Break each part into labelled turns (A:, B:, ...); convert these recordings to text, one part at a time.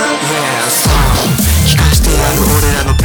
A: の聞かしてやる俺らの声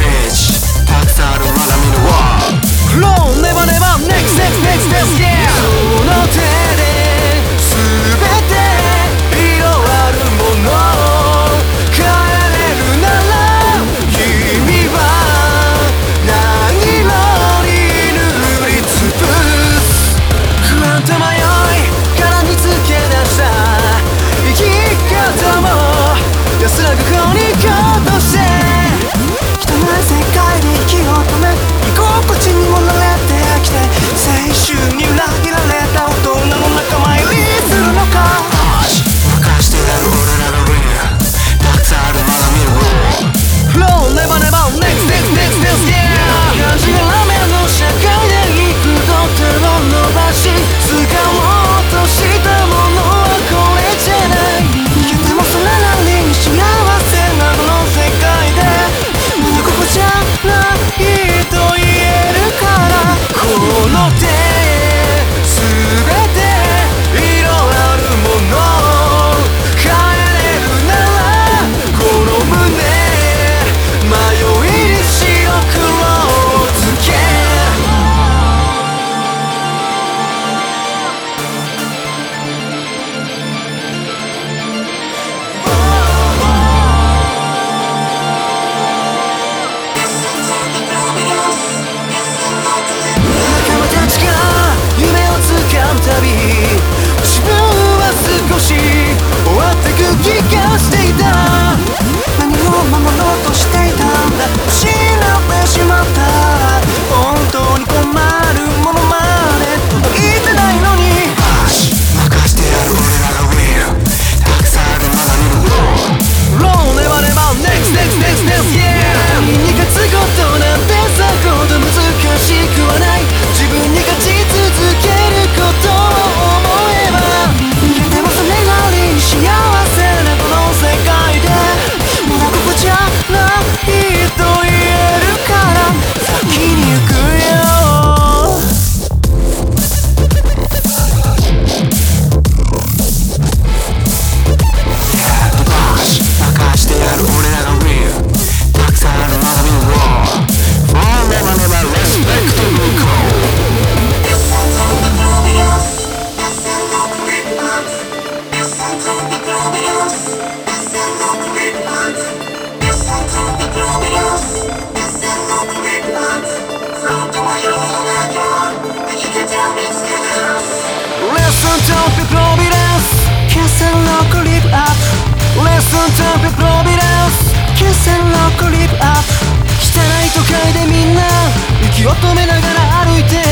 A: 止めながら歩いて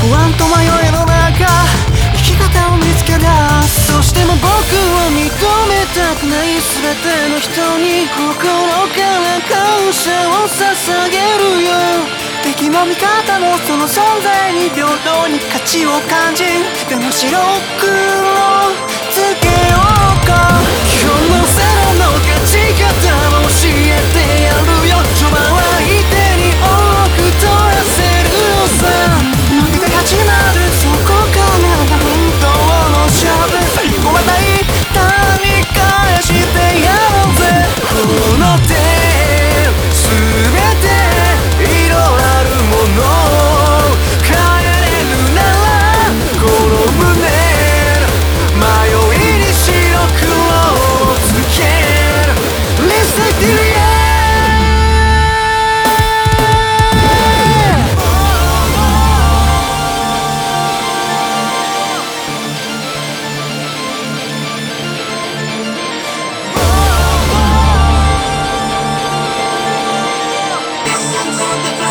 A: 不安と迷えば僕を認めたくない全ての人に心から感謝を捧げるよ。敵も味方もその存在に平等に価値を感じ面も白黒つけよう。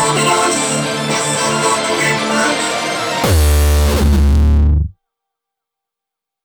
A: Babylon.